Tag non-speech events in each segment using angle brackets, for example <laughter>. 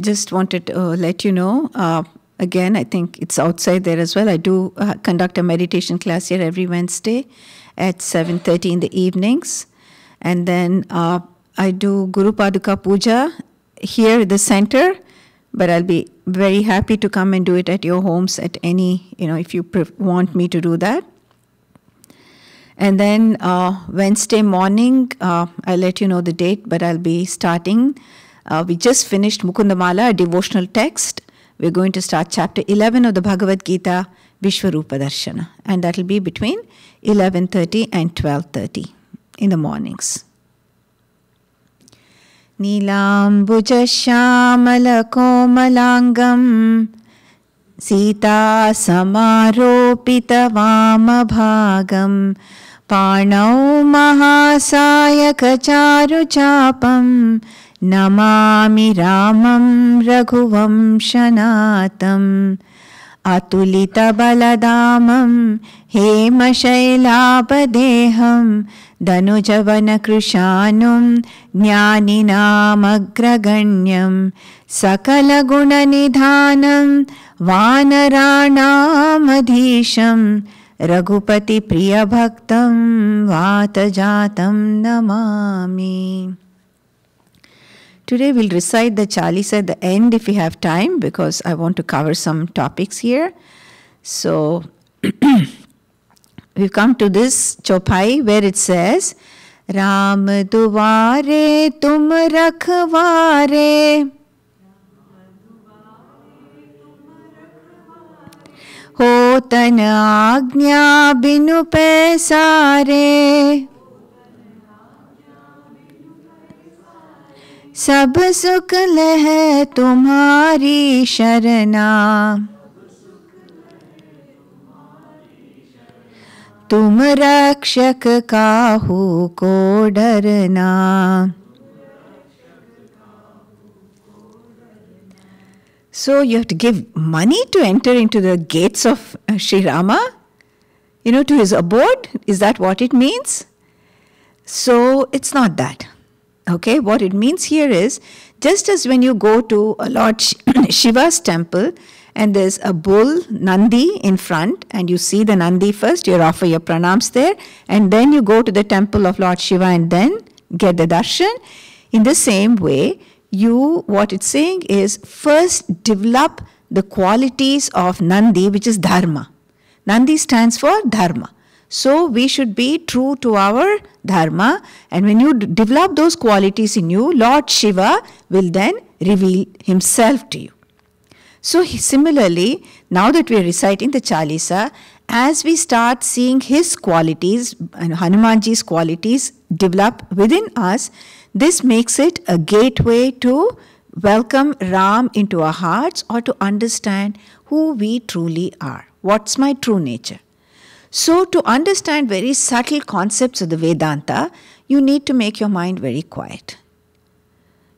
just wanted to uh, let you know. Uh, again, I think it's outside there as well. I do uh, conduct a meditation class here every Wednesday at 7.30 in the evenings. And then uh, I do Guru Paduka Puja here at the center, but I'll be very happy to come and do it at your homes at any, you know, if you want me to do that. And then uh, Wednesday morning, uh, I'll let you know the date, but I'll be starting. Uh, we just finished Mukundamala, a devotional text. We're going to start chapter 11 of the Bhagavad Gita, Vishwarupa Darshana, and that'll be between 11:30 and 12:30 in the mornings. नीलाम्बुजश्यामलकोमलाङ्गम् सीतासमारोपितवामभागम् पाणौ महासायकचारुचापं Namami रामं रघुवंशनाथम् अतुलितबलदामं हेमशैलापदेहं धनुजवनकृशानुं ज्ञानिनामग्रगण्यं सकलगुणनिधानं वानराणामधीशं रघुपतिप्रियभक्तं वातजातं Namami Today we'll recite the Chalisa at the end if we have time because I want to cover some topics here. So <clears throat> we've come to this chopai where it says Ram दुवारे tum रखवारे हो तन आज्ञा बिनु पैसारे सब सुख लह तुम्हारी शरणा तुम रक्षक काहू को डरना So you have to give money to enter into the gates of Sri Rama, you know, to his abode. Is that what it means? So it's not that. Okay, what it means here is just as when you go to a Lord <clears throat> Shiva's temple and there's a bull Nandi in front, and you see the Nandi first, you offer your pranams there, and then you go to the temple of Lord Shiva and then get the darshan. In the same way, you, what it's saying is first develop the qualities of Nandi, which is Dharma. Nandi stands for Dharma. So we should be true to our dharma, and when you develop those qualities in you, Lord Shiva will then reveal himself to you. So similarly, now that we are reciting the Chalisa, as we start seeing his qualities and Hanumanji's qualities develop within us, this makes it a gateway to welcome Ram into our hearts or to understand who we truly are. What's my true nature? So, to understand very subtle concepts of the Vedanta, you need to make your mind very quiet.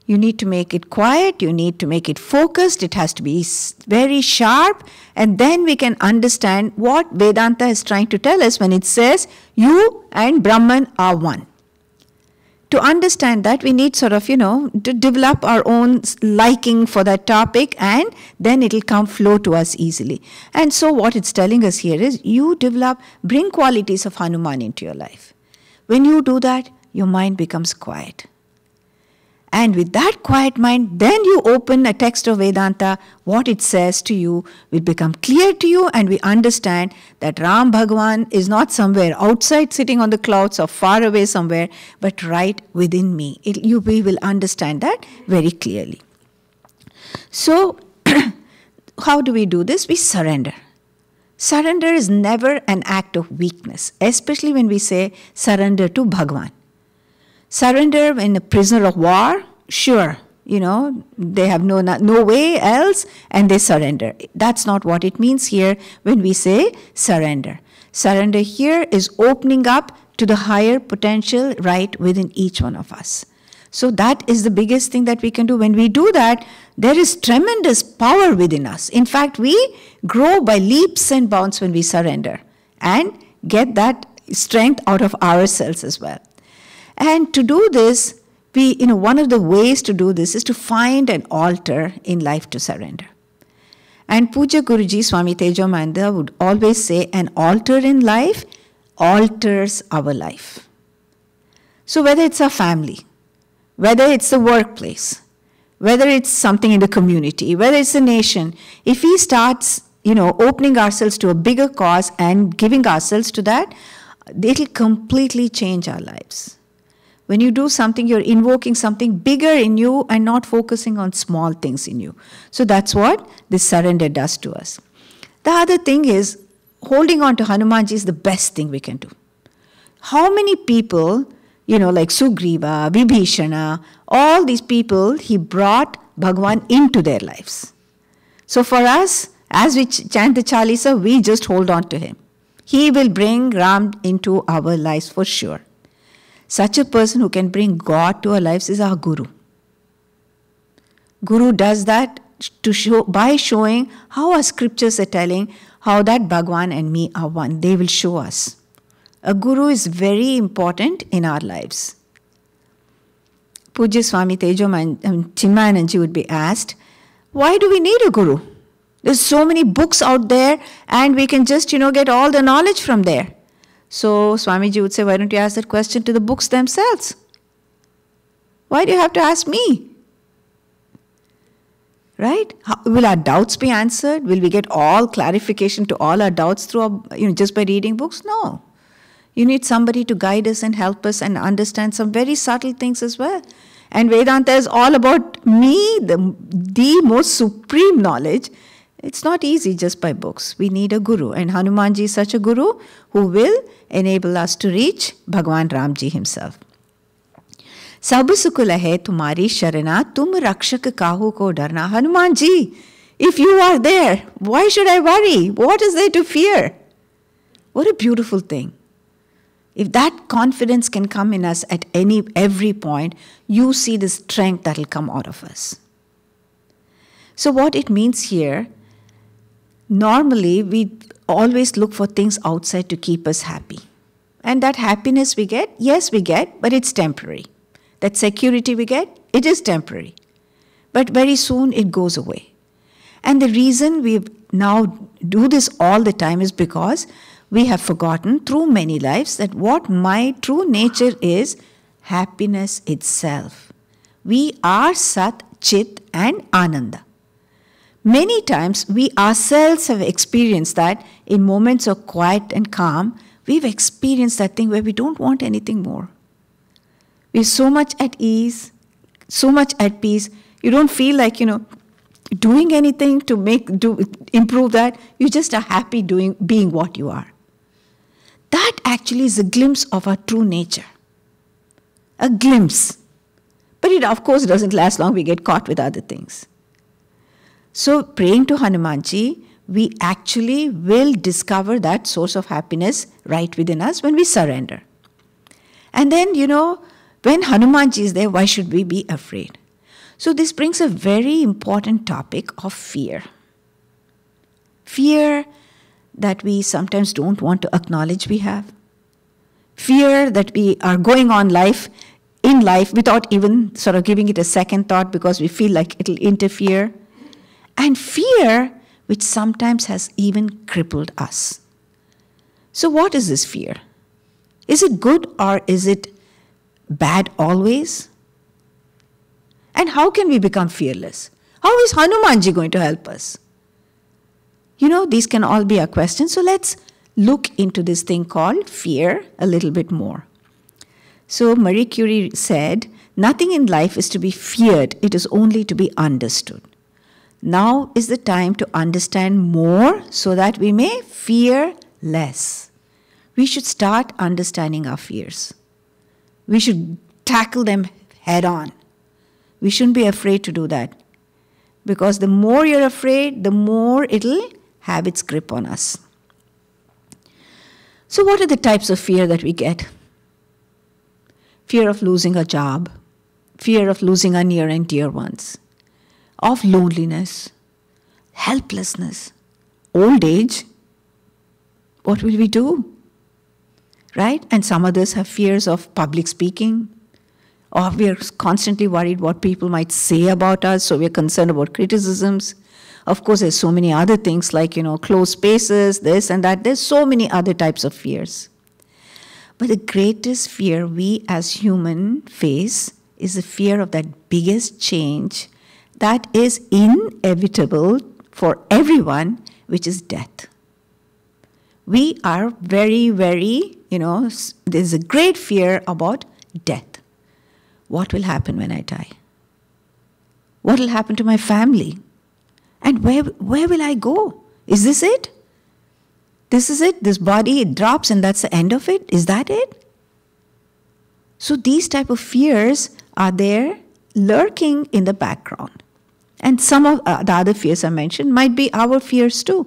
You need to make it quiet, you need to make it focused, it has to be very sharp, and then we can understand what Vedanta is trying to tell us when it says you and Brahman are one to understand that we need sort of you know to develop our own liking for that topic and then it'll come flow to us easily. And so what it's telling us here is you develop bring qualities of hanuman into your life. When you do that your mind becomes quiet and with that quiet mind, then you open a text of Vedanta, what it says to you will become clear to you, and we understand that Ram Bhagwan is not somewhere outside sitting on the clouds or far away somewhere, but right within me. It, you, we will understand that very clearly. So, <clears throat> how do we do this? We surrender. Surrender is never an act of weakness, especially when we say surrender to Bhagwan. Surrender when a prisoner of war, sure, you know, they have no, no way else and they surrender. That's not what it means here when we say surrender. Surrender here is opening up to the higher potential right within each one of us. So that is the biggest thing that we can do. When we do that, there is tremendous power within us. In fact, we grow by leaps and bounds when we surrender and get that strength out of ourselves as well. And to do this, we, you know, one of the ways to do this is to find an altar in life to surrender. And Puja Guruji Swami Tejomayananda would always say, an altar in life alters our life. So whether it's our family, whether it's the workplace, whether it's something in the community, whether it's the nation, if we start, you know, opening ourselves to a bigger cause and giving ourselves to that, it'll completely change our lives. When you do something, you're invoking something bigger in you and not focusing on small things in you. So that's what this surrender does to us. The other thing is, holding on to Hanumanji is the best thing we can do. How many people, you know, like Sugriva, Vibhishana, all these people, he brought Bhagwan into their lives. So for us, as we chant the Chalisa, we just hold on to him. He will bring Ram into our lives for sure. Such a person who can bring God to our lives is our Guru. Guru does that to show by showing how our scriptures are telling how that Bhagwan and me are one. They will show us. A guru is very important in our lives. Puja Swami Tejo um, Chinmayananji would be asked, why do we need a guru? There's so many books out there and we can just, you know, get all the knowledge from there. So Swamiji would say, Why don't you ask that question to the books themselves? Why do you have to ask me? Right? How, will our doubts be answered? Will we get all clarification to all our doubts through our, you know, just by reading books? No. You need somebody to guide us and help us and understand some very subtle things as well. And Vedanta is all about me, the, the most supreme knowledge. It's not easy just by books. We need a guru. And Hanumanji is such a guru who will enable us to reach Bhagwan Ramji himself. सब सुकुल है तुम्हारी शरणा तुम रक्षक काहू को डरना हनुमान जी if you are there why should i worry what is there to fear what a beautiful thing if that confidence can come in us at any every point you see the strength that will come out of us so what it means here normally we always look for things outside to keep us happy. And that happiness we get, yes, we get, but it's temporary. That security we get, it is temporary. But very soon it goes away. And the reason we now do this all the time is because we have forgotten through many lives that what my true nature is happiness itself. We are Sat, Chit, and Ananda. Many times we ourselves have experienced that in moments of quiet and calm, we've experienced that thing where we don't want anything more. We're so much at ease, so much at peace. You don't feel like, you know, doing anything to make do improve that. You just are happy doing being what you are. That actually is a glimpse of our true nature. A glimpse. But it of course doesn't last long, we get caught with other things. So, praying to Hanumanji, we actually will discover that source of happiness right within us when we surrender. And then, you know, when Hanumanji is there, why should we be afraid? So, this brings a very important topic of fear. Fear that we sometimes don't want to acknowledge we have. Fear that we are going on life in life without even sort of giving it a second thought because we feel like it'll interfere and fear which sometimes has even crippled us. So, what is this fear? Is it good or is it bad always? And how can we become fearless? How is Hanumanji going to help us? You know, these can all be our questions. So, let's look into this thing called fear a little bit more. So, Marie Curie said, Nothing in life is to be feared, it is only to be understood. Now is the time to understand more so that we may fear less. We should start understanding our fears. We should tackle them head on. We shouldn't be afraid to do that. Because the more you're afraid, the more it'll have its grip on us. So, what are the types of fear that we get? Fear of losing a job, fear of losing our near and dear ones, of loneliness, helplessness, old age, what will we do? Right? And some others have fears of public speaking, or we're constantly worried what people might say about us, so we're concerned about criticisms. Of course, there's so many other things like, you know, closed spaces, this and that. There's so many other types of fears. But the greatest fear we as human face is the fear of that biggest change that is inevitable for everyone, which is death. We are very, very, you know, there's a great fear about death. What will happen when I die? What will happen to my family? And where, where will I go? Is this it? This is it? This body, it drops and that's the end of it? Is that it? So these type of fears are there lurking in the background. And some of uh, the other fears I mentioned might be our fears too.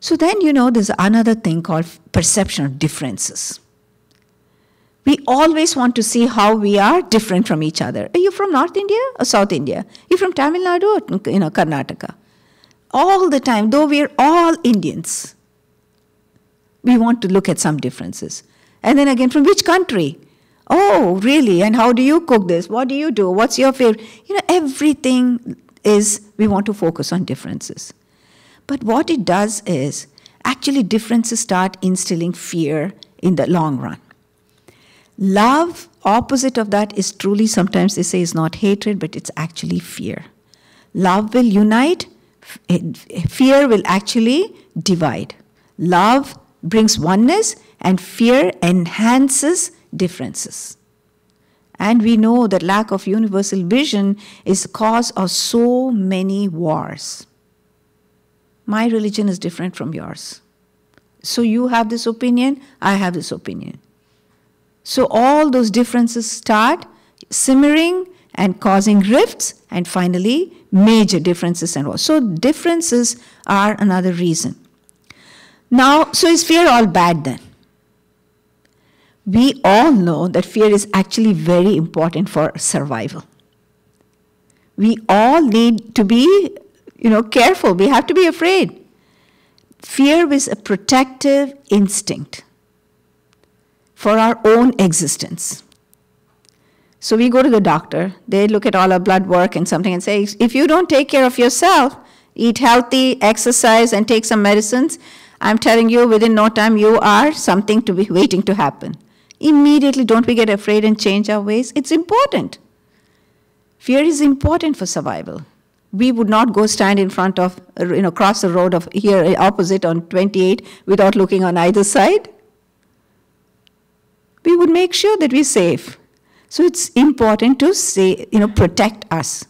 So then, you know, there's another thing called perception of differences. We always want to see how we are different from each other. Are you from North India or South India? You from Tamil Nadu or you know, Karnataka? All the time, though we're all Indians, we want to look at some differences. And then again, from which country? Oh, really? And how do you cook this? What do you do? What's your favorite? You know, everything is we want to focus on differences. But what it does is actually differences start instilling fear in the long run. Love, opposite of that, is truly sometimes they say is not hatred, but it's actually fear. Love will unite, fear will actually divide. Love brings oneness, and fear enhances differences. And we know that lack of universal vision is the cause of so many wars. My religion is different from yours. So you have this opinion, I have this opinion. So all those differences start simmering and causing rifts and finally major differences and all. So differences are another reason. Now, so is fear all bad then? We all know that fear is actually very important for survival. We all need to be, you know, careful. We have to be afraid. Fear is a protective instinct for our own existence. So we go to the doctor, they look at all our blood work and something and say, if you don't take care of yourself, eat healthy, exercise, and take some medicines, I'm telling you, within no time, you are something to be <laughs> waiting to happen. Immediately, don't we get afraid and change our ways? It's important. Fear is important for survival. We would not go stand in front of, you know, cross the road of here opposite on 28 without looking on either side we would make sure that we're safe. So it's important to say, you know, protect us.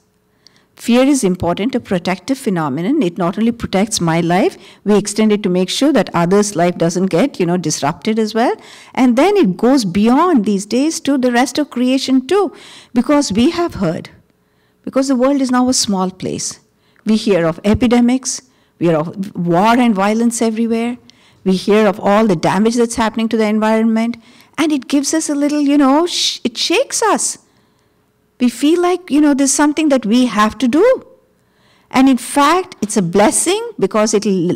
Fear is important, a protective phenomenon. It not only protects my life, we extend it to make sure that others' life doesn't get, you know, disrupted as well. And then it goes beyond these days to the rest of creation too. Because we have heard, because the world is now a small place. We hear of epidemics, we hear of war and violence everywhere. We hear of all the damage that's happening to the environment and it gives us a little, you know, sh- it shakes us. We feel like, you know, there's something that we have to do. And in fact, it's a blessing because it'll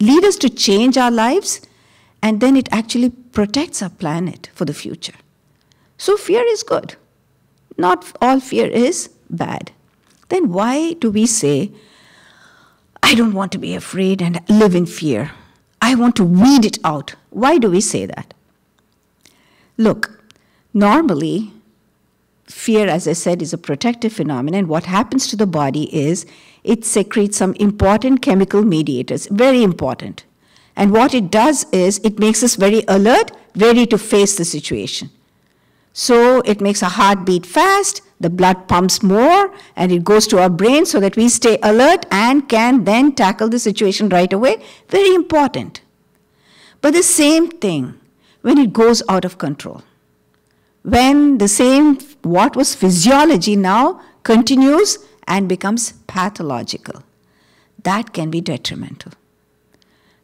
lead us to change our lives and then it actually protects our planet for the future. So fear is good. Not all fear is bad. Then why do we say, I don't want to be afraid and live in fear? I want to weed it out. Why do we say that? Look, normally, fear, as I said, is a protective phenomenon. What happens to the body is it secretes some important chemical mediators, very important. And what it does is it makes us very alert, ready to face the situation. So it makes our heart beat fast, the blood pumps more, and it goes to our brain so that we stay alert and can then tackle the situation right away. Very important. But the same thing when it goes out of control. When the same, what was physiology now continues and becomes pathological. That can be detrimental.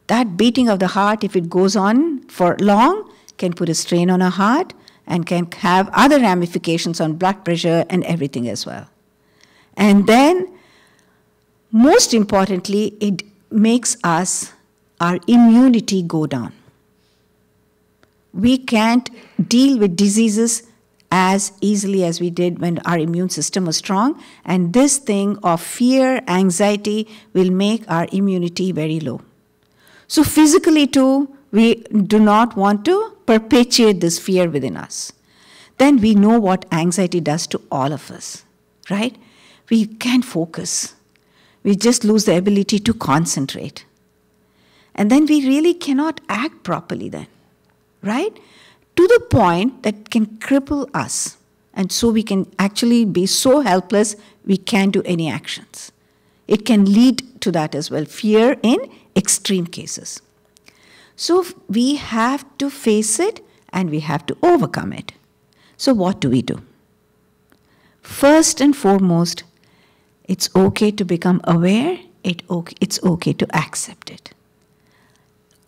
That beating of the heart, if it goes on for long, can put a strain on a heart and can have other ramifications on blood pressure and everything as well. And then, most importantly, it makes us, our immunity go down we can't deal with diseases as easily as we did when our immune system was strong. And this thing of fear, anxiety will make our immunity very low. So, physically, too, we do not want to perpetuate this fear within us. Then we know what anxiety does to all of us, right? We can't focus. We just lose the ability to concentrate. And then we really cannot act properly, then, right? To the point that can cripple us. And so we can actually be so helpless we can't do any actions. It can lead to that as well fear in extreme cases. So we have to face it and we have to overcome it. So, what do we do? First and foremost, it's okay to become aware, it okay, it's okay to accept it.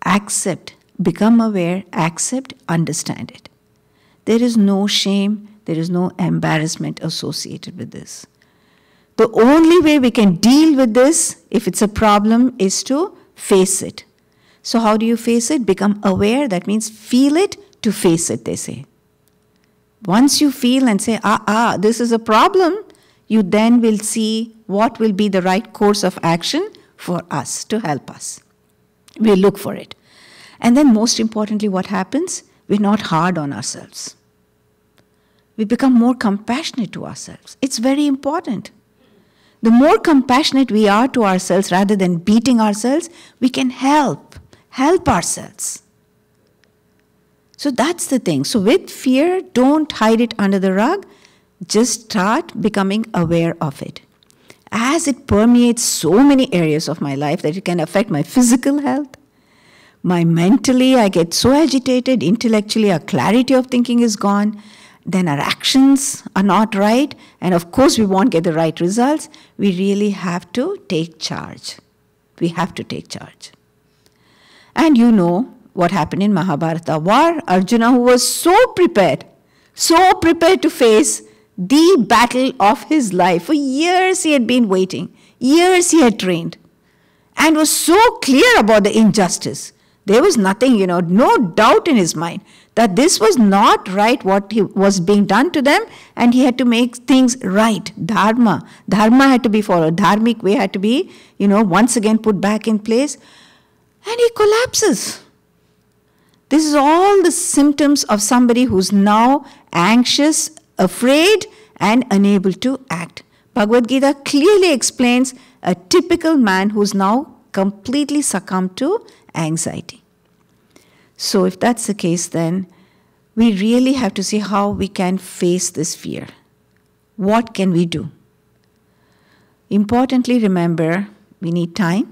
Accept, become aware, accept, understand it. There is no shame, there is no embarrassment associated with this. The only way we can deal with this, if it's a problem, is to face it. So, how do you face it? Become aware, that means feel it to face it, they say. Once you feel and say, ah, ah, this is a problem, you then will see what will be the right course of action for us to help us. We look for it. And then, most importantly, what happens? We're not hard on ourselves. We become more compassionate to ourselves. It's very important. The more compassionate we are to ourselves rather than beating ourselves, we can help, help ourselves. So that's the thing. So, with fear, don't hide it under the rug, just start becoming aware of it. As it permeates so many areas of my life that it can affect my physical health, my mentally, I get so agitated, intellectually, our clarity of thinking is gone, then our actions are not right, and of course, we won't get the right results. We really have to take charge. We have to take charge. And you know, what happened in Mahabharata war. Arjuna, who was so prepared, so prepared to face the battle of his life. For years he had been waiting, years he had trained, and was so clear about the injustice. There was nothing, you know, no doubt in his mind that this was not right what he was being done to them, and he had to make things right. Dharma. Dharma had to be followed. Dharmic way had to be, you know, once again put back in place. And he collapses. This is all the symptoms of somebody who's now anxious, afraid, and unable to act. Bhagavad Gita clearly explains a typical man who's now completely succumb to anxiety. So, if that's the case, then we really have to see how we can face this fear. What can we do? Importantly, remember we need time,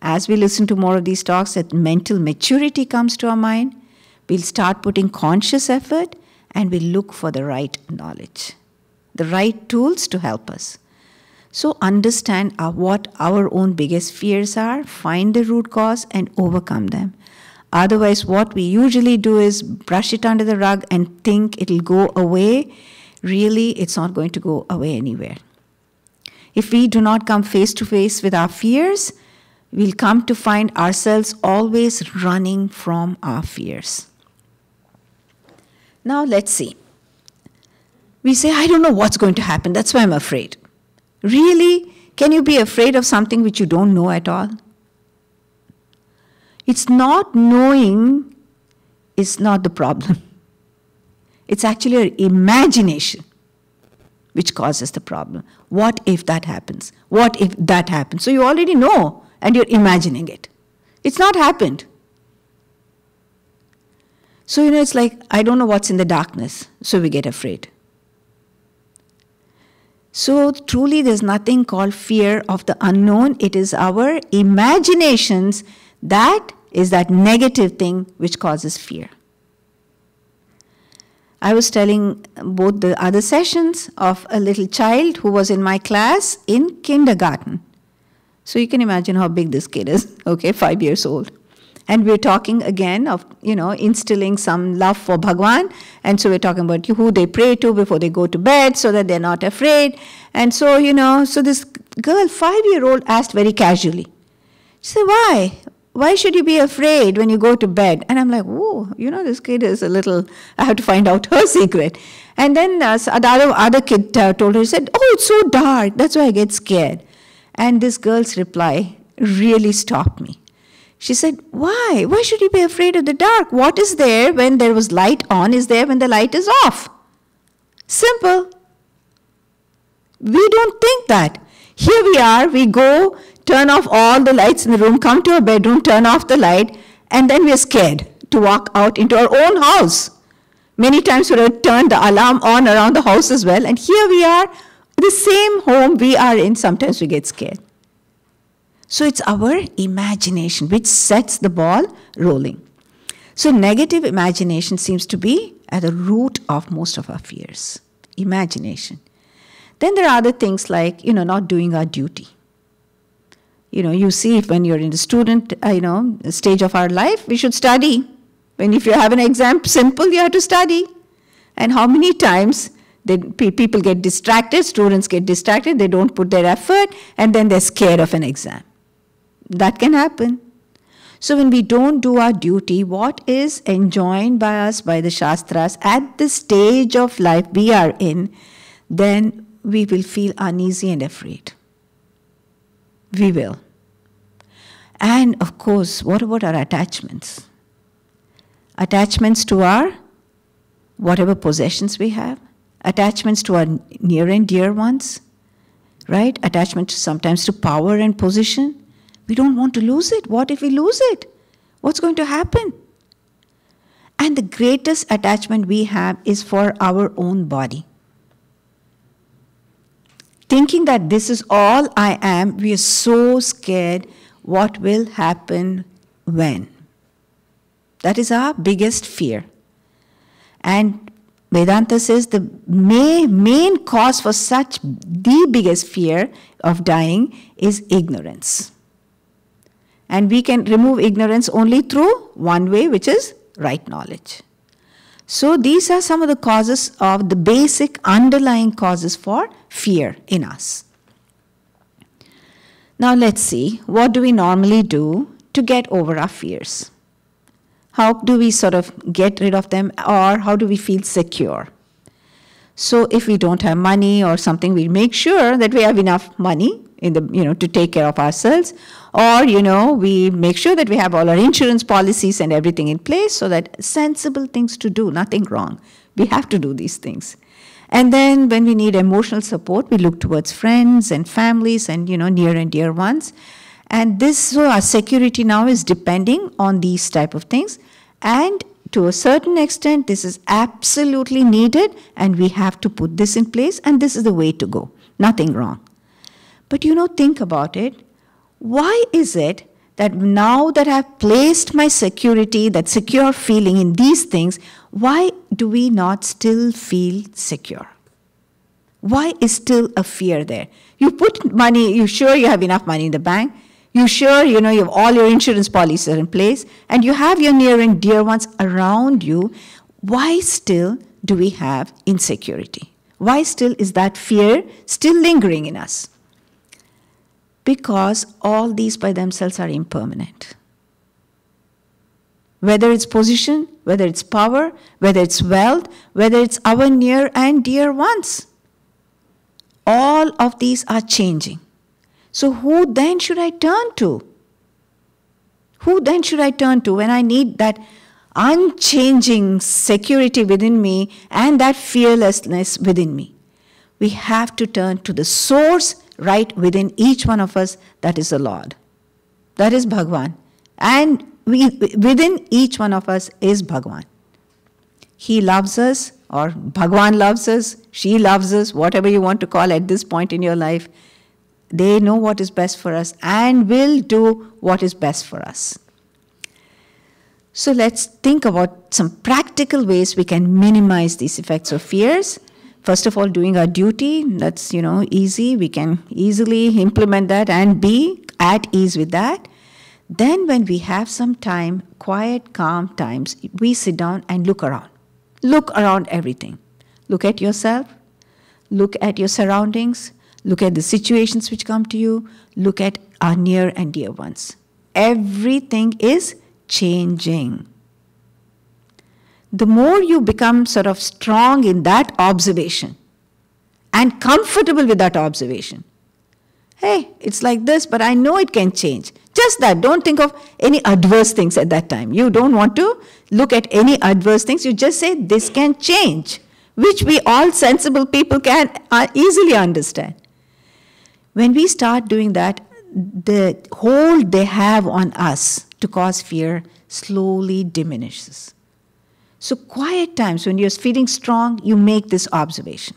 as we listen to more of these talks, that mental maturity comes to our mind, we'll start putting conscious effort and we'll look for the right knowledge, the right tools to help us. So, understand our, what our own biggest fears are, find the root cause, and overcome them. Otherwise, what we usually do is brush it under the rug and think it'll go away. Really, it's not going to go away anywhere. If we do not come face to face with our fears, we'll come to find ourselves always running from our fears. Now, let's see. We say, I don't know what's going to happen, that's why I'm afraid. Really? Can you be afraid of something which you don't know at all? It's not knowing is not the problem. <laughs> It's actually an imagination which causes the problem. What if that happens? What if that happens? So you already know and you're imagining it. It's not happened. So, you know, it's like, I don't know what's in the darkness, so we get afraid. So, truly, there's nothing called fear of the unknown. It is our imaginations that is that negative thing which causes fear. I was telling both the other sessions of a little child who was in my class in kindergarten. So you can imagine how big this kid is, <laughs> okay, five years old. And we're talking again of, you know, instilling some love for Bhagwan. And so we're talking about who they pray to before they go to bed so that they're not afraid. And so, you know, so this girl, five year old, asked very casually, She said, Why? why should you be afraid when you go to bed? And I'm like, oh, you know, this kid is a little, I have to find out her <laughs> secret. And then uh, the other, other kid uh, told her, he said, oh, it's so dark. That's why I get scared. And this girl's reply really stopped me. She said, Why? Why should you be afraid of the dark? What is there when there was light on is there when the light is off. Simple. We don't think that. Here we are, we go, turn off all the lights in the room, come to our bedroom, turn off the light, and then we're scared to walk out into our own house. Many times we have turned the alarm on around the house as well, and here we are, the same home we are in, sometimes we get scared. So it's our imagination which sets the ball rolling. So negative imagination seems to be at the root of most of our fears. Imagination. Then there are other things like, you know, not doing our duty. You know, you see when you're in the student, uh, you know, stage of our life, we should study. When if you have an exam, simple, you have to study. And how many times they, people get distracted, students get distracted, they don't put their effort, and then they're scared of an exam. That can happen. So, when we don't do our duty, what is enjoined by us by the Shastras at the stage of life we are in, then we will feel uneasy and afraid. We will. And of course, what about our attachments? Attachments to our whatever possessions we have, attachments to our near and dear ones, right? Attachment sometimes to power and position we don't want to lose it. What if we lose it? What's going to happen? And the greatest attachment we have is for our own body. Thinking that this is all I am, we are so scared what will happen when. That is our biggest fear. And Vedanta says the main, main cause for such the biggest fear of dying is ignorance. And we can remove ignorance only through one way, which is right knowledge. So these are some of the causes of the basic underlying causes for fear in us. Now let's see, what do we normally do to get over our fears? How do we sort of get rid of them or how do we feel secure? So if we don't have money or something, we make sure that we have enough money in the you know to take care of ourselves. Or you know we make sure that we have all our insurance policies and everything in place so that sensible things to do nothing wrong. We have to do these things. And then when we need emotional support we look towards friends and families and you know near and dear ones. And this so our security now is depending on these type of things. And to a certain extent this is absolutely needed and we have to put this in place and this is the way to go. Nothing wrong but you know, think about it. Why is it that now that I've placed my security, that secure feeling in these things, why do we not still feel secure? Why is still a fear there? You put money, you sure you have enough money in the bank, you sure you know you have all your insurance policies in place, and you have your near and dear ones around you. Why still do we have insecurity? Why still is that fear still lingering in us? Because all these by themselves are impermanent. Whether it's position, whether it's power, whether it's wealth, whether it's our near and dear ones, all of these are changing. So, who then should I turn to? Who then should I turn to when I need that unchanging security within me and that fearlessness within me? We have to turn to the source right within each one of us, that is the Lord. That is Bhagwan. And we, within each one of us is Bhagwan. He loves us, or Bhagwan loves us, she loves us, whatever you want to call at this point in your life. They know what is best for us and will do what is best for us. So let's think about some practical ways we can minimize these effects of fears first of all doing our duty. That's you know easy. We can easily implement that and be at ease with that. Then when we have some time quiet calm times we sit down and look around. Look around everything. Look at yourself. Look at your surroundings. Look at the situations which come to you. Look at our near and dear ones. Everything is changing. The more you become sort of strong in that observation and comfortable with that observation, hey, it's like this, but I know it can change. Just that. Don't think of any adverse things at that time. You don't want to look at any adverse things. You just say, this can change, which we all sensible people can uh, easily understand. When we start doing that, the hold they have on us to cause fear slowly diminishes. So, quiet times when you're feeling strong, you make this observation.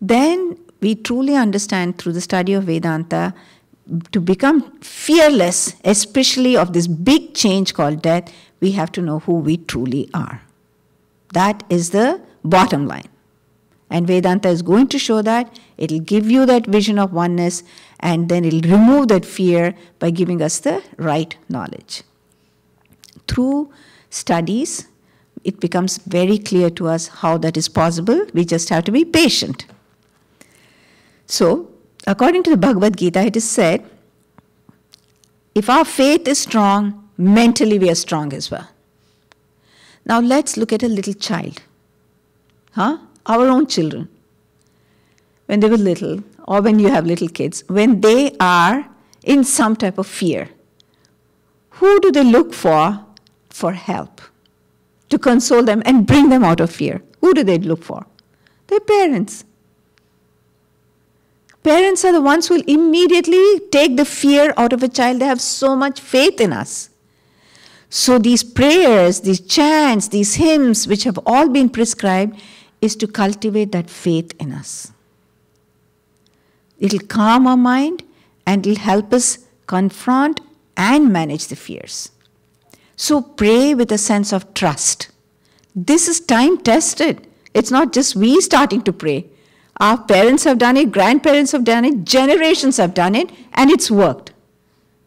Then we truly understand through the study of Vedanta to become fearless, especially of this big change called death, we have to know who we truly are. That is the bottom line. And Vedanta is going to show that. It'll give you that vision of oneness and then it'll remove that fear by giving us the right knowledge. Through studies, it becomes very clear to us how that is possible. We just have to be patient. So, according to the Bhagavad Gita, it is said if our faith is strong, mentally we are strong as well. Now, let's look at a little child. Huh? our own children, when they were little, or when you have little kids, when they are in some type of fear, who do they look for for help? To console them and bring them out of fear. Who do they look for? Their parents. Parents are the ones who will immediately take the fear out of a child. They have so much faith in us. So, these prayers, these chants, these hymns, which have all been prescribed, is to cultivate that faith in us. It'll calm our mind and it'll help us confront and manage the fears. So pray with a sense of trust. This is time tested. It's not just we starting to pray. Our parents have done it, grandparents have done it, generations have done it, and it's worked.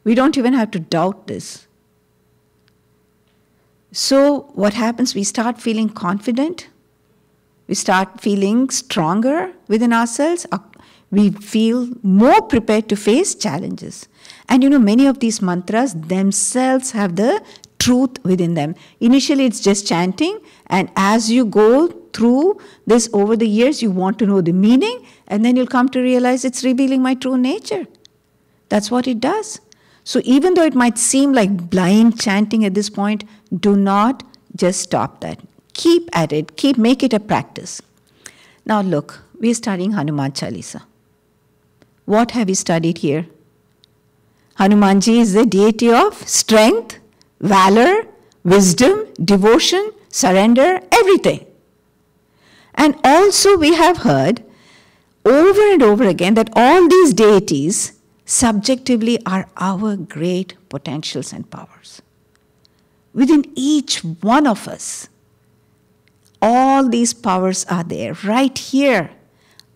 We don't even have to doubt this. So, what happens? We start feeling confident, we start feeling stronger within ourselves. We feel more prepared to face challenges. And you know, many of these mantras themselves have the truth within them. Initially, it's just chanting, and as you go through this over the years, you want to know the meaning, and then you'll come to realize it's revealing my true nature. That's what it does. So, even though it might seem like blind chanting at this point, do not just stop that. Keep at it, keep make it a practice. Now look, we're studying Hanuman Chalisa. What have we studied here? Hanumanji is the deity of strength, valor, wisdom, devotion, surrender, everything. And also, we have heard over and over again that all these deities subjectively are our great potentials and powers. Within each one of us, all these powers are there right here.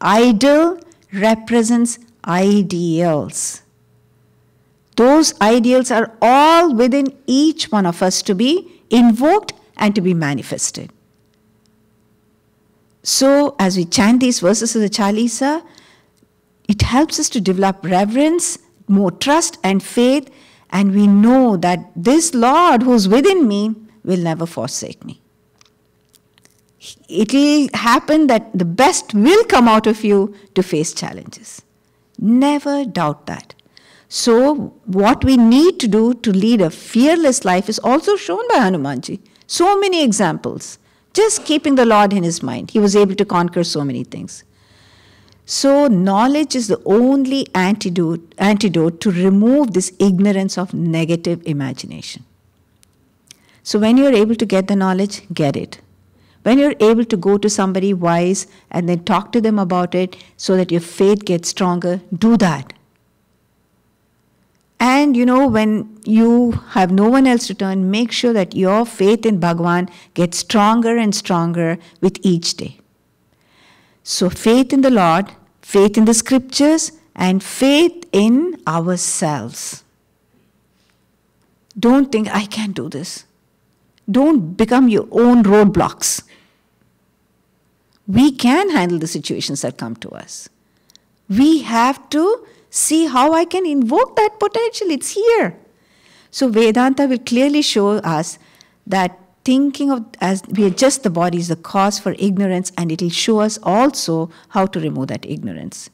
Idol represents ideals. Those ideals are all within each one of us to be invoked and to be manifested. So, as we chant these verses of the Chalisa, it helps us to develop reverence, more trust, and faith, and we know that this Lord who's within me will never forsake me it'll happen that the best will come out of you to face challenges. Never doubt that. So, what we need to do to lead a fearless life is also shown by Hanumanji. So many examples. Just keeping the Lord in his mind, he was able to conquer so many things. So, knowledge is the only antidote, antidote to remove this ignorance of negative imagination. So, when you're able to get the knowledge, get it. When you're able to go to somebody wise and then talk to them about it so that your faith gets stronger, do that. And you know, when you have no one else to turn, make sure that your faith in Bhagwan gets stronger and stronger with each day. So, faith in the Lord, faith in the scriptures, and faith in ourselves. Don't think, I can't do this. Don't become your own roadblocks we can handle the situations that come to us. We have to See how I can invoke that potential. It's here. So Vedanta will clearly show us that thinking of as we are just the body is the cause for ignorance, and it will show us also how to remove that ignorance.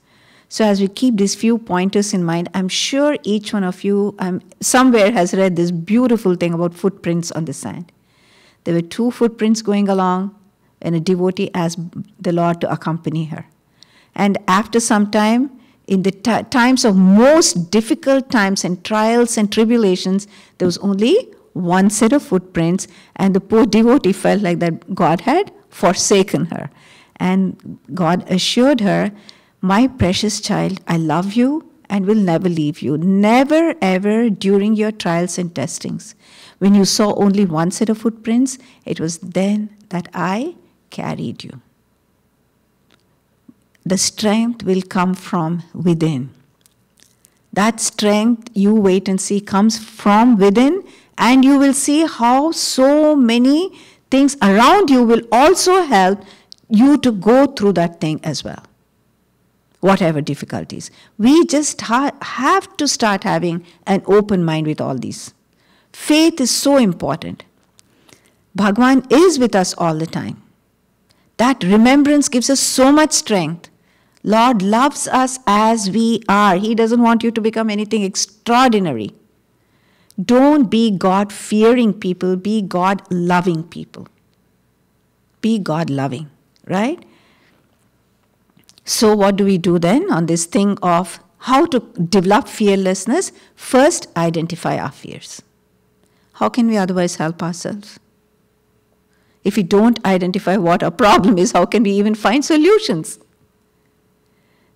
So as we keep these few pointers in mind, I'm sure each one of you um, somewhere has read this beautiful thing about footprints on the sand. There were two footprints going along, and a devotee asked the Lord to accompany her. And after some time, in the times of most difficult times and trials and tribulations, there was only one set of footprints, and the poor devotee felt like that God had forsaken her. And God assured her, My precious child, I love you and will never leave you. Never, ever during your trials and testings. When you saw only one set of footprints, it was then that I carried you the strength will come from within. That strength, you wait and see, comes from within, and you will see how so many things around you will also help you to go through that thing as well. Whatever difficulties. We just ha- have to start having an open mind with all these. Faith is so important. Bhagwan is with us all the time. That remembrance gives us so much strength. Lord loves us as we are. He doesn't want you to become anything extraordinary. Don't be God fearing people, be God loving people. Be God loving, right? So, what do we do then on this thing of how to develop fearlessness? First, identify our fears. How can we otherwise help ourselves? If we don't identify what our problem is, how can we even find solutions?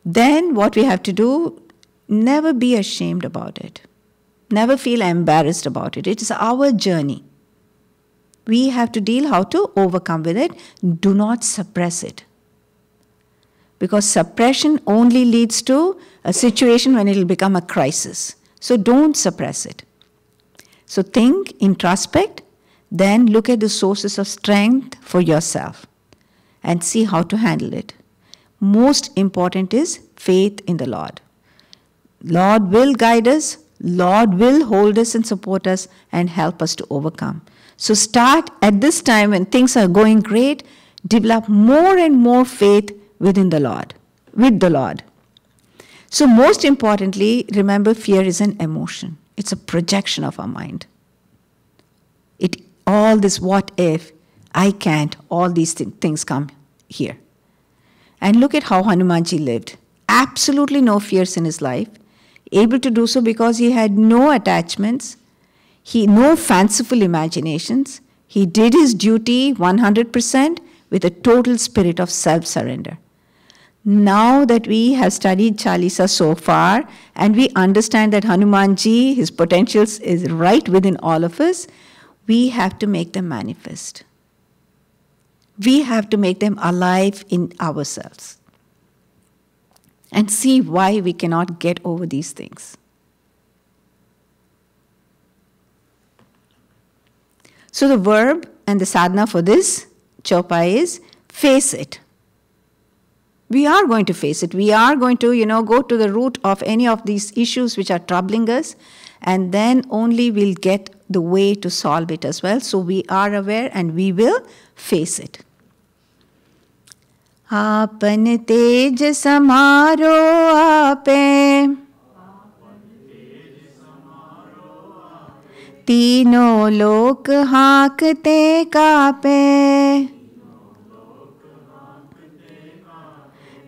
Then, what we have to do, never be ashamed about it. Never feel embarrassed about it. It is our journey. We have to deal how to overcome with it. Do not suppress it. Because suppression only leads to a situation when it will become a crisis. So don't suppress it. So think, introspect, then look at the sources of strength for yourself and see how to handle it most important is faith in the Lord. Lord will guide us, Lord will hold us and support us and help us to overcome. So start at this time when things are going great, develop more and more faith within the Lord, with the Lord. So most importantly, remember fear is an emotion. It's a projection of our mind. It all this what if, I can't, all these th- things come here. And look at how Hanumanji lived. Absolutely no fears in his life, able to do so because he had no attachments, he no fanciful imaginations. He did his duty 100% with a total spirit of self surrender. Now that we have studied Chalisa so far and we understand that Hanumanji, his potentials is right within all of us, we have to make them manifest. We have to make them alive in ourselves and see why we cannot get over these things. So, the verb and the sadhana for this chopai is face it. We are going to face it. We are going to, you know, go to the root of any of these issues which are troubling us, and then only we'll get the way to solve it as well. So, we are aware and we will face it. आपन तेज समारो आपे। तीनों लोक हाँकते कापे।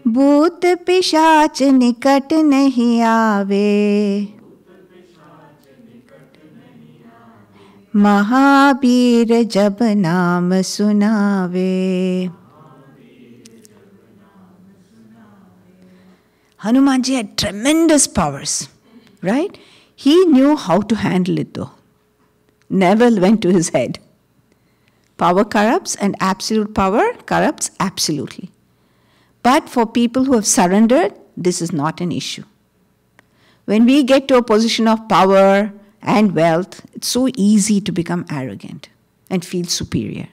भूत पिशाच निकट नहीं आवे। महावीर जब नाम सुनावे। Hanumanji had tremendous powers, right? He knew how to handle it though. Never went to his head. Power corrupts, and absolute power corrupts absolutely. But for people who have surrendered, this is not an issue. When we get to a position of power and wealth, it's so easy to become arrogant and feel superior.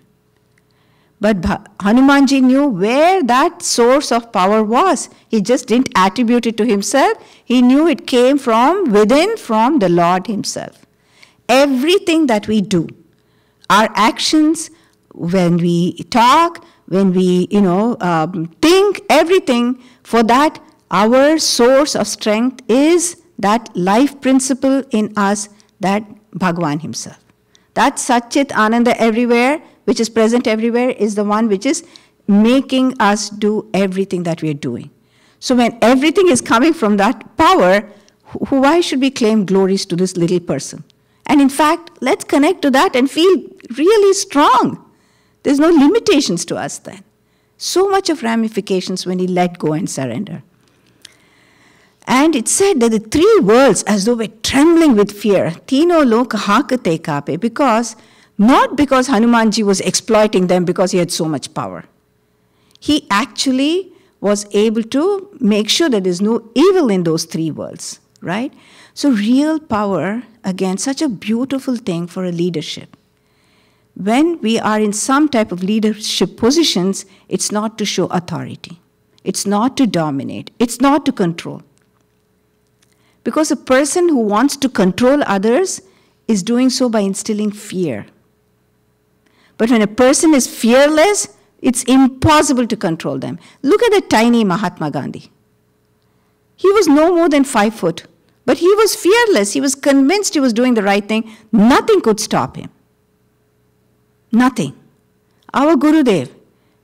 But Hanumanji knew where that source of power was. He just didn't attribute it to himself. He knew it came from within, from the Lord Himself. Everything that we do, our actions, when we talk, when we, you know, um, think, everything, for that, our source of strength is that life principle in us, that Bhagwan Himself. That Satchit Ananda everywhere, which is present everywhere, is the one which is making us do everything that we are doing. So when everything is coming from that power, why should we claim glories to this little person? And in fact, let's connect to that and feel really strong. There's no limitations to us then. So much of ramifications when we let go and surrender. And it said that the three worlds, as though were trembling with fear, Tino loka hakate kape, because not because Hanumanji was exploiting them because he had so much power. He actually was able to make sure that there's no evil in those three worlds, right? So, real power, again, such a beautiful thing for a leadership. When we are in some type of leadership positions, it's not to show authority, it's not to dominate, it's not to control. Because a person who wants to control others is doing so by instilling fear. But when a person is fearless, it's impossible to control them. Look at the tiny Mahatma Gandhi. He was no more than five foot, but he was fearless. He was convinced he was doing the right thing. Nothing could stop him. Nothing. Our Gurudev,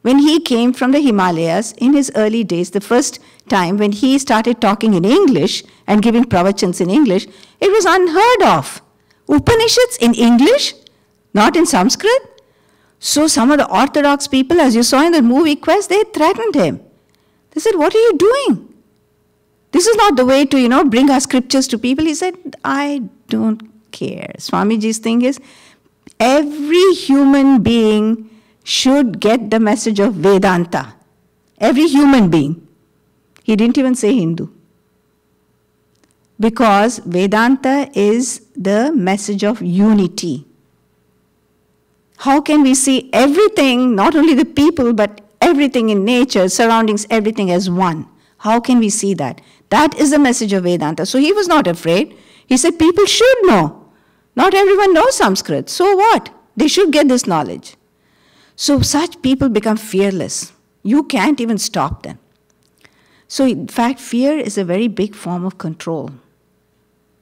when he came from the Himalayas in his early days, the first time when he started talking in English and giving pravachans in English, it was unheard of. Upanishads in English, not in Sanskrit. So some of the Orthodox people, as you saw in the movie Quest, they threatened him. They said, What are you doing? This is not the way to, you know, bring our scriptures to people. He said, I don't care. Swamiji's thing is, every human being should get the message of Vedanta. Every human being. He didn't even say Hindu. Because Vedanta is the message of unity. How can we see everything, not only the people, but everything in nature, surroundings, everything as one? How can we see that? That is the message of Vedanta. So he was not afraid. He said people should know. Not everyone knows Sanskrit. So what? They should get this knowledge. So such people become fearless. You can't even stop them. So, in fact, fear is a very big form of control.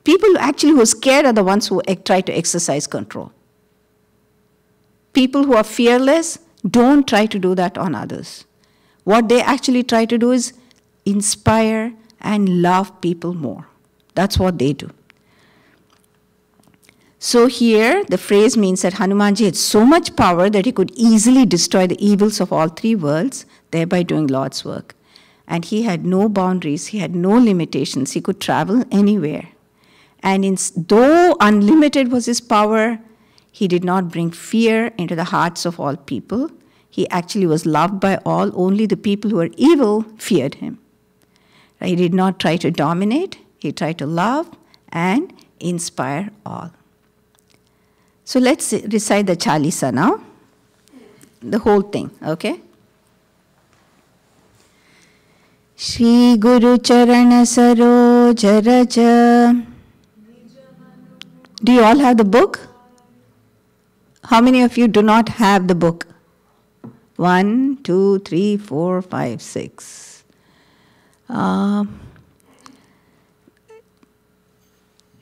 People actually who are scared are the ones who try to exercise control people who are fearless don't try to do that on others. What they actually try to do is inspire and love people more. That's what they do. So here, the phrase means that Hanumanji had so much power that he could easily destroy the evils of all three worlds, thereby doing Lord's work. And he had no boundaries, he had no limitations, he could travel anywhere. And in, though unlimited was his power, he did not bring fear into the hearts of all people. He actually was loved by all. Only the people who were evil feared him. He did not try to dominate, he tried to love and inspire all. So let's recite the Chalisa now. The whole thing, okay? Shri Guru Saroj Raja. Do you all have the book? How many of you do not have the book? One, two, three, four, five, six. Uh,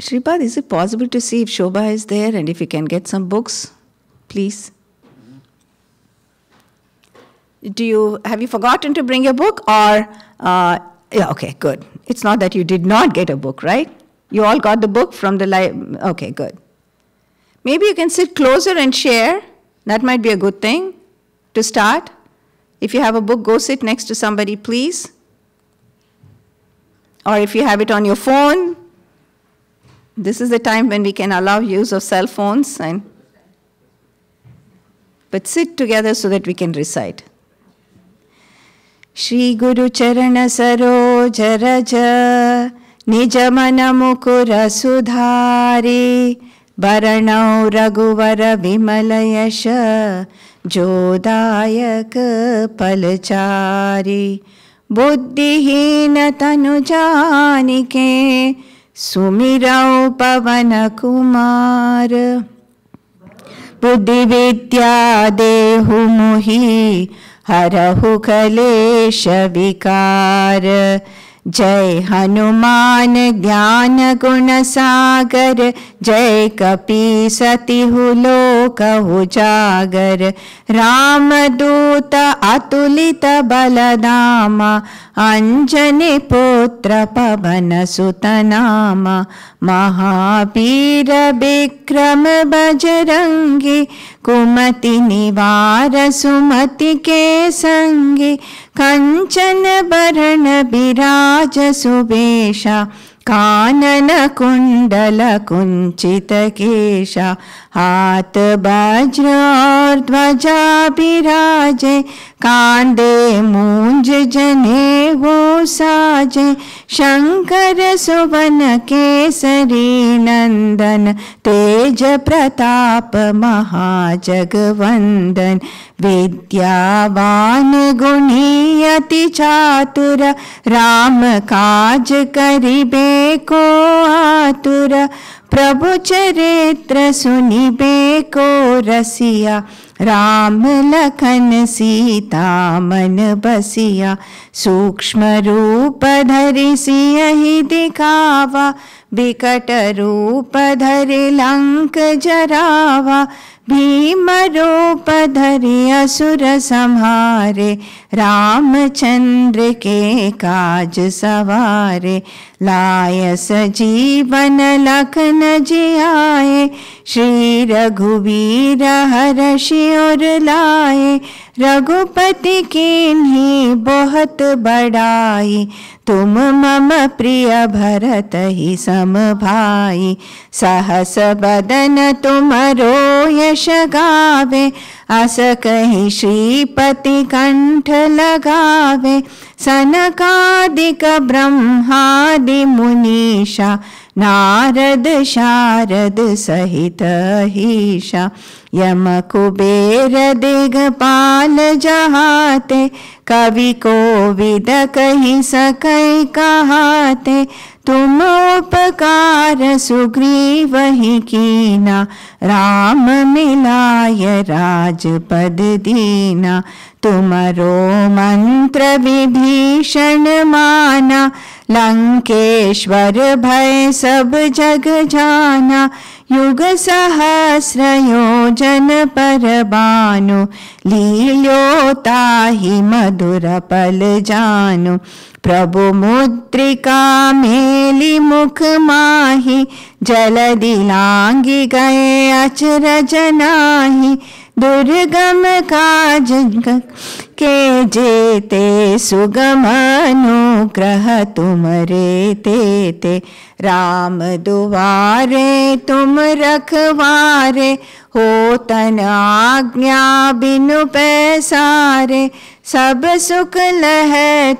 Shripad, is it possible to see if Shobha is there and if you can get some books, please? Do you have you forgotten to bring your book or uh, yeah, okay, good. It's not that you did not get a book, right? You all got the book from the library. Okay, good. Maybe you can sit closer and share. That might be a good thing to start. If you have a book, go sit next to somebody, please. Or if you have it on your phone, this is the time when we can allow use of cell phones and but sit together so that we can recite. Shri Guru Saroj Raja Nijamana Mukura Sudhari वरणौ रघुवर विमलयश जोदायक पलचारी बुद्धिहीनतनुजानके सुमिरौ पवनकुमार बुद्धिविद्यादेहुमुही हर हरहु कलेश विकार। जय हनुमान ज्ञान गुण सागर जय कपी सतिहु लोक उजागर राम दूत अतुलित बलदामा अञ्जनि पुत्रपवनसुतनामा महावीरवक्रमबजरङ्गे कुमतिनिवारसुमति केसङ्गे कञ्चन भरणविराजसुभेशा काननकुण्डलकुञ्चितकेशात् वज्रार्ध्वजाभिराजे काण्डे मूंज जने वो साजे, शंकर सुवन केसरी नंदन, तेज प्रताप महाजगवंदन। विद्यावान गुणी अति चातुर, राम काज करिबे को आतुर। प्रभु चरित्र सुनिबे को रसिया राम लखन सीता मन बसिया सूक्ष्म रूप धरि सिंह दिखावा विकट रूप धरि लंक जरावा, भीम रूप धरि असुर संहारे, रामचंद्र के काज सवारे, लाय सजीवन लखन जियाए, श्री रघुवीर हर्षि और लाए, रघुपति की बहुत बड़ाई तुम मम प्रिय भरत ही सम भाई। सहस बदन तुम रो यश गावे। अस कही श्रीपति कंठ लगावे। सनकादिक ब्रह्मादि मुनीषा। नारद शारद सहित हीशा। यम कुबेर दिगपाल जहाते। कवि को विद कही सकई कहाते, तुम उपकार सुग्रीव ही कीना, राम मिलाय राजपद दीना। तुमरो मंत्र विभीषण माना, लंकेश्वर भय सब जग जाना। युगसहस्रयोजनपरबानु लील्योता मेली मुख माही जल दिलांगी गए अचरज नाही दुर्गम काज के जेते सुगम अनुग्रह तुम रे ते ते राम दुआरे तुम रखवारे हो तन आज्ञा बिनु पैसारे। सब सुख लह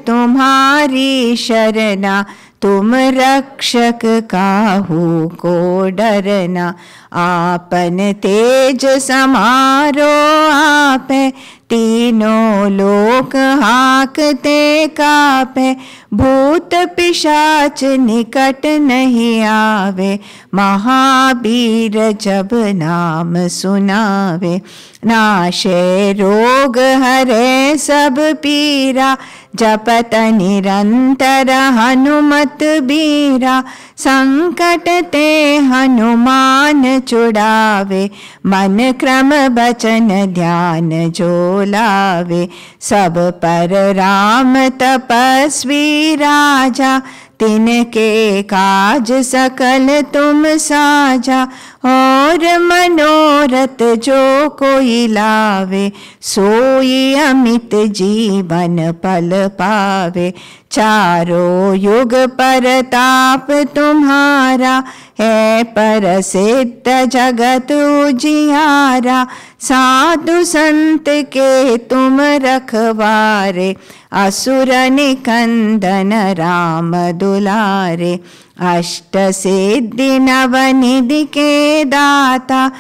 तुम्हारी शरणा, तुम रक्षक काहू को डरना। आपन तेज समारो आपे तीनों लोक हाँकते कापे भूत पिशाच निकट नहीं आवे महावीर जब नाम सुनावे। नाशे रोग हरे सब पीरा, जपत निरंतर हनुमत बीरा। संकट ते हनुमान छुड़ावे मन क्रम बचन ध्यान जो लावे। सब पर राम तपस्वी राजा, तिनके काज सकल तुम साजा। और मनोरथ जो कोई लावे, सोई अमित जीवन पल पावे। चारों युग परताप तुम्हारा है पर सिद्ध जगत उजियारा। साधु संत के तुम रखवारे, असुर निकंदन राम दुलारे। अष्ट सिद्धि नवनिधि के दाता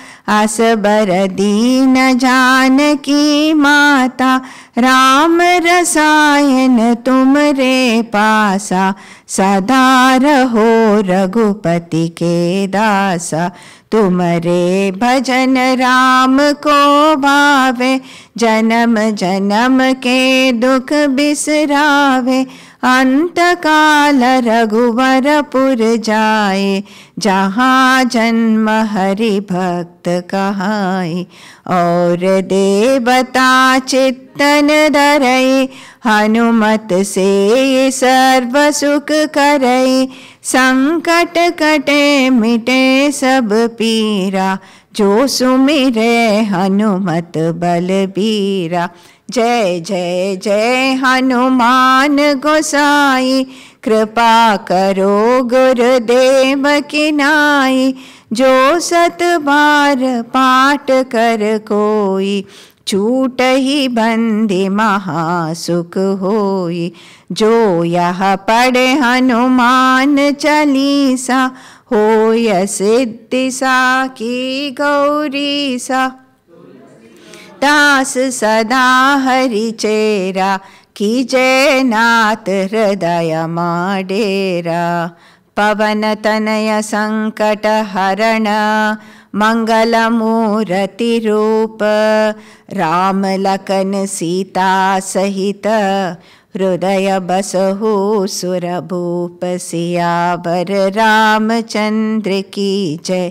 असबर दीन जानकी माता राम रसायन तुम रे पासा, सदा रहो रघुपति के दासा तुमरे भजन राम को भावे, जन्म जन्म के दुख बिसरावे अंत काल रघुवरपुर जाए, जहाँ जन्म हरि भक्त कहाए। और देवता चित्तन धरई हनुमत से सर्व सुख करई संकट कटे मिटे सब पीरा जो सुमिर हनुमत बलबीरा। जय जय जय हनुमान गोसाई, कृपा करो गुरुदेव की नाई। जो सत बार पाठ कर कोई, छूट ही बंदी महासुख होई। जो यह पढ़े हनुमान चालीसा होयसिद्धि सा की गौरी सा। दास सदा हरिचेरा की जय नाथ किजनाथ हृदयमाडेरा पवनतनय सङ्कटहरण मङ्गलमूरतिरूप रामलखन सीता सहित हृदय बसहु सुर भूप सियावर रामचंद्र की जय।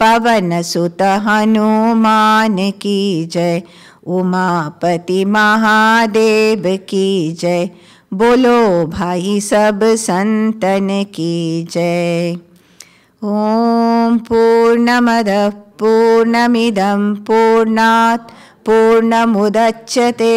पवन सुत हनुमान की जय। उमापति महादेव की जय। बोलो भाई सब संतन की जय। ॐ पूर्णमदः पूर्णमिदं पूर्णात् पूर्णमुदच्यते